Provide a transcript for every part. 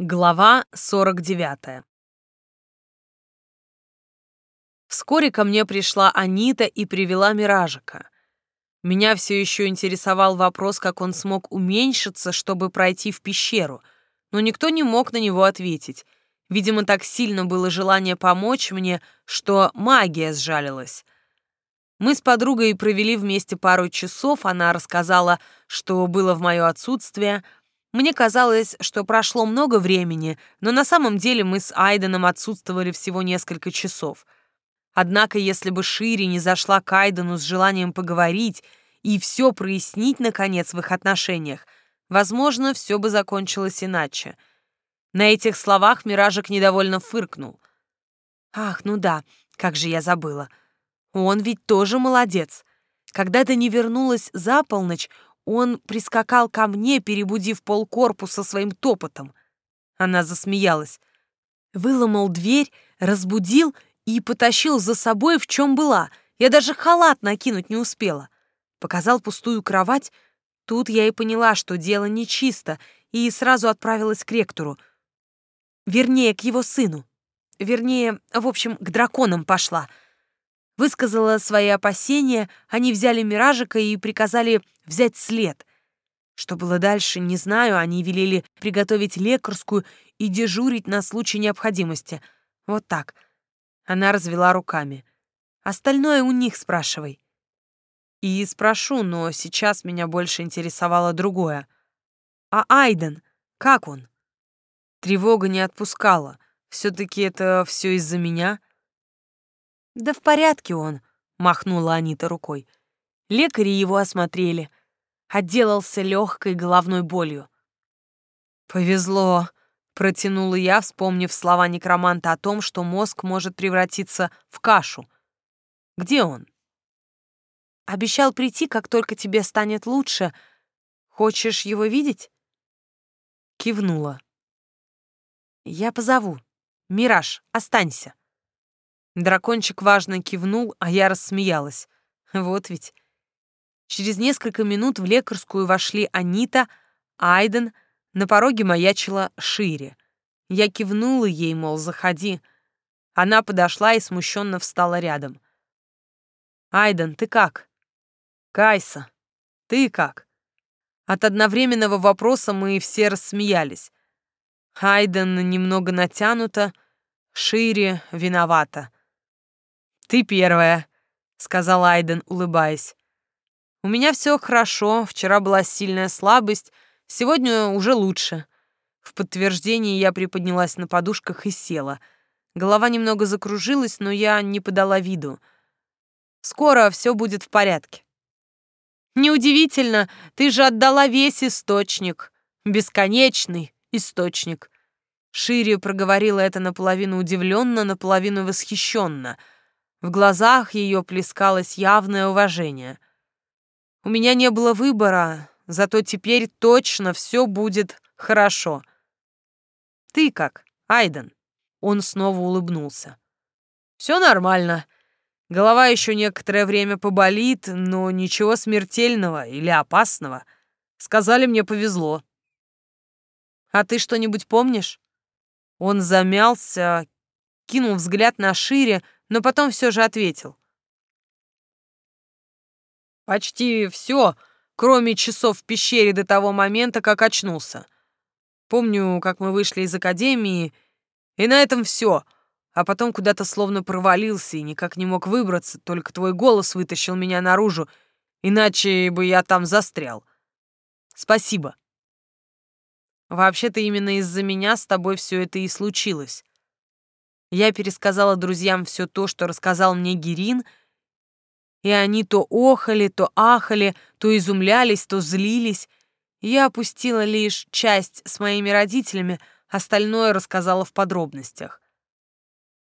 Глава 49. Вскоре ко мне пришла Анита и привела Миражика. Меня все еще интересовал вопрос, как он смог уменьшиться, чтобы пройти в пещеру, но никто не мог на него ответить. Видимо, так сильно было желание помочь мне, что магия сжалилась. Мы с подругой провели вместе пару часов, она рассказала, что было в мое отсутствие — мне казалось, что прошло много времени, но на самом деле мы с Айденом отсутствовали всего несколько часов. Однако, если бы Шири не зашла к Айдену с желанием поговорить и все прояснить, наконец, в их отношениях, возможно, все бы закончилось иначе. На этих словах Миражик недовольно фыркнул. «Ах, ну да, как же я забыла. Он ведь тоже молодец. Когда ты не вернулась за полночь, он прискакал ко мне, перебудив полкорпуса своим топотом. Она засмеялась. Выломал дверь, разбудил и потащил за собой, в чем была. Я даже халат накинуть не успела. Показал пустую кровать. Тут я и поняла, что дело нечисто, и сразу отправилась к ректору. Вернее, к его сыну. Вернее, в общем, к драконам пошла — Высказала свои опасения, они взяли Миражика и приказали взять след. Что было дальше, не знаю, они велели приготовить лекарскую и дежурить на случай необходимости. Вот так. Она развела руками. Остальное у них спрашивай. И спрошу, но сейчас меня больше интересовало другое. А Айден, как он? Тревога не отпускала. Все-таки это все из-за меня — «Да в порядке он», — махнула Анита рукой. Лекари его осмотрели. Отделался легкой головной болью. «Повезло», — протянула я, вспомнив слова некроманта о том, что мозг может превратиться в кашу. «Где он?» «Обещал прийти, как только тебе станет лучше. Хочешь его видеть?» Кивнула. «Я позову. Мираж, останься». Дракончик важно кивнул, а я рассмеялась. Вот ведь. Через несколько минут в лекарскую вошли Анита, Айден, на пороге маячила Шире. Я кивнула ей, мол, заходи. Она подошла и смущенно встала рядом. «Айден, ты как?» «Кайса, ты как?» От одновременного вопроса мы все рассмеялись. Айден немного натянуто, Шире виновата. «Ты первая», — сказал Айден, улыбаясь. «У меня все хорошо, вчера была сильная слабость, сегодня уже лучше». В подтверждение я приподнялась на подушках и села. Голова немного закружилась, но я не подала виду. «Скоро все будет в порядке». «Неудивительно, ты же отдала весь источник. Бесконечный источник». Шире проговорила это наполовину удивленно, наполовину восхищенно — в глазах ее плескалось явное уважение. У меня не было выбора, зато теперь точно все будет хорошо. Ты как, Айден? Он снова улыбнулся. Все нормально. Голова еще некоторое время поболит, но ничего смертельного или опасного. Сказали, мне повезло. А ты что-нибудь помнишь? Он замялся, кинул взгляд на шире, но потом все же ответил. Почти все, кроме часов в пещере до того момента, как очнулся. Помню, как мы вышли из академии, и на этом все, а потом куда-то словно провалился и никак не мог выбраться, только твой голос вытащил меня наружу, иначе бы я там застрял. Спасибо. Вообще-то именно из-за меня с тобой все это и случилось. Я пересказала друзьям все то, что рассказал мне Герин, и они то охали, то ахали, то изумлялись, то злились. Я опустила лишь часть с моими родителями, остальное рассказала в подробностях.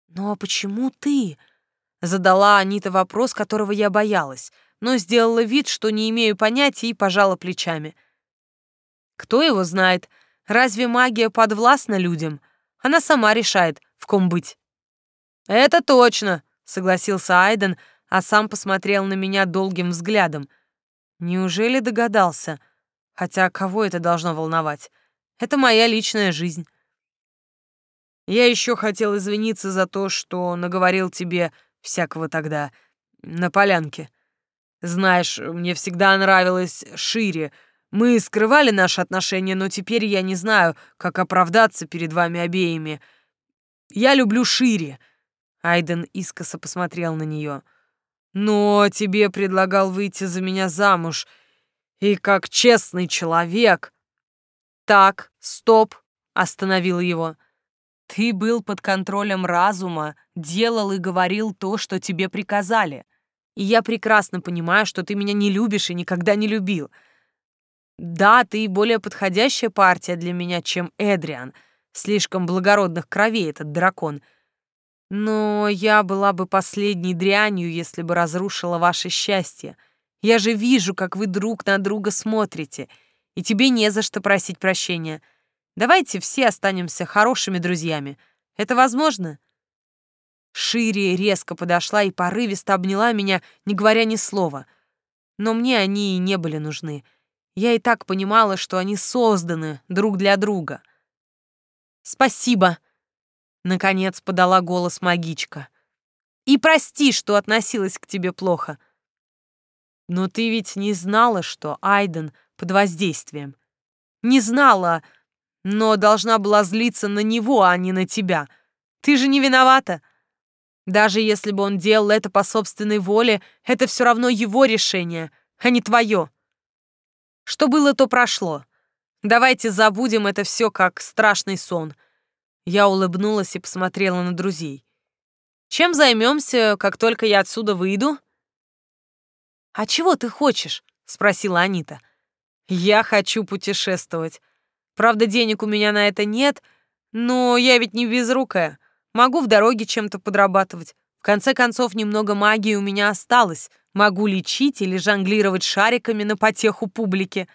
«Ну а почему ты?» — задала Анита вопрос, которого я боялась, но сделала вид, что не имею понятия и пожала плечами. «Кто его знает? Разве магия подвластна людям? Она сама решает, в ком быть. «Это точно», — согласился Айден, а сам посмотрел на меня долгим взглядом. Неужели догадался? Хотя кого это должно волновать? Это моя личная жизнь. Я еще хотел извиниться за то, что наговорил тебе всякого тогда на полянке. Знаешь, мне всегда нравилось шире. Мы скрывали наши отношения, но теперь я не знаю, как оправдаться перед вами обеими. Я люблю шире. Айден искоса посмотрел на нее. Но тебе предлагал выйти за меня замуж. И как честный человек... Так, стоп, остановил его. Ты был под контролем разума, делал и говорил то, что тебе приказали. И я прекрасно понимаю, что ты меня не любишь и никогда не любил. Да, ты более подходящая партия для меня, чем Эдриан. Слишком благородных кровей этот дракон. Но я была бы последней дрянью, если бы разрушила ваше счастье. Я же вижу, как вы друг на друга смотрите, и тебе не за что просить прощения. Давайте все останемся хорошими друзьями. Это возможно?» Шире резко подошла и порывисто обняла меня, не говоря ни слова. Но мне они и не были нужны. Я и так понимала, что они созданы друг для друга. «Спасибо!» — наконец подала голос магичка. «И прости, что относилась к тебе плохо. Но ты ведь не знала, что Айден под воздействием. Не знала, но должна была злиться на него, а не на тебя. Ты же не виновата. Даже если бы он делал это по собственной воле, это все равно его решение, а не твое. Что было, то прошло. Давайте забудем это все как страшный сон. Я улыбнулась и посмотрела на друзей. Чем займемся, как только я отсюда выйду? А чего ты хочешь? спросила Анита. Я хочу путешествовать. Правда, денег у меня на это нет, но я ведь не безрукая. Могу в дороге чем-то подрабатывать. В конце концов, немного магии у меня осталось. Могу лечить или жонглировать шариками на потеху публики.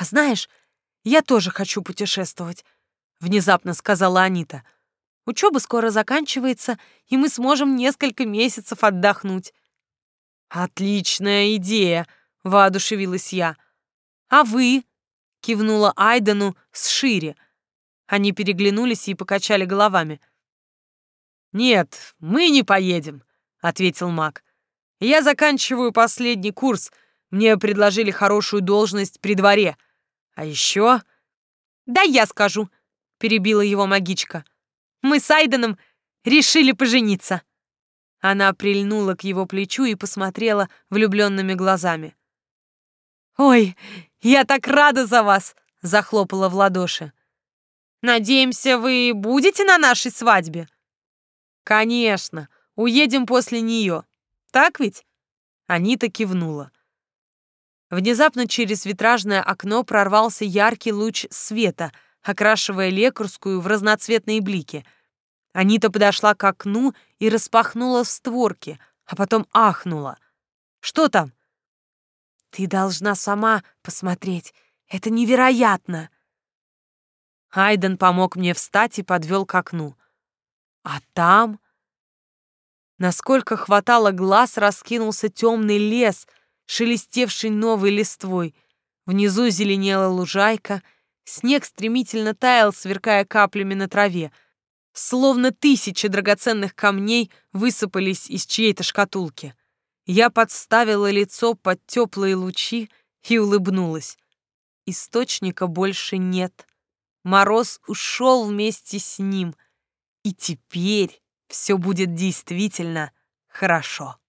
А знаешь, я тоже хочу путешествовать, внезапно сказала Анита. Учеба скоро заканчивается, и мы сможем несколько месяцев отдохнуть. Отличная идея, воодушевилась я. А вы? кивнула Айдену с шире. Они переглянулись и покачали головами. «Нет, мы не поедем», — ответил Мак. «Я заканчиваю последний курс. Мне предложили хорошую должность при дворе. А еще...» «Да я скажу», — перебила его магичка. «Мы с Айденом решили пожениться». Она прильнула к его плечу и посмотрела влюбленными глазами. «Ой, я так рада за вас!» — захлопала в ладоши. «Надеемся, вы будете на нашей свадьбе?» «Конечно, уедем после нее. Так ведь?» Анита кивнула. Внезапно через витражное окно прорвался яркий луч света, окрашивая лекарскую в разноцветные блики. Анита подошла к окну и распахнула створки, а потом ахнула. «Что там?» Ты должна сама посмотреть. Это невероятно. Айден помог мне встать и подвел к окну. А там, насколько хватало глаз, раскинулся темный лес, шелестевший новой листвой. Внизу зеленела лужайка, снег стремительно таял, сверкая каплями на траве. Словно тысячи драгоценных камней высыпались из чьей-то шкатулки. Я подставила лицо под теплые лучи и улыбнулась. Источника больше нет. Мороз ушел вместе с ним. И теперь все будет действительно хорошо.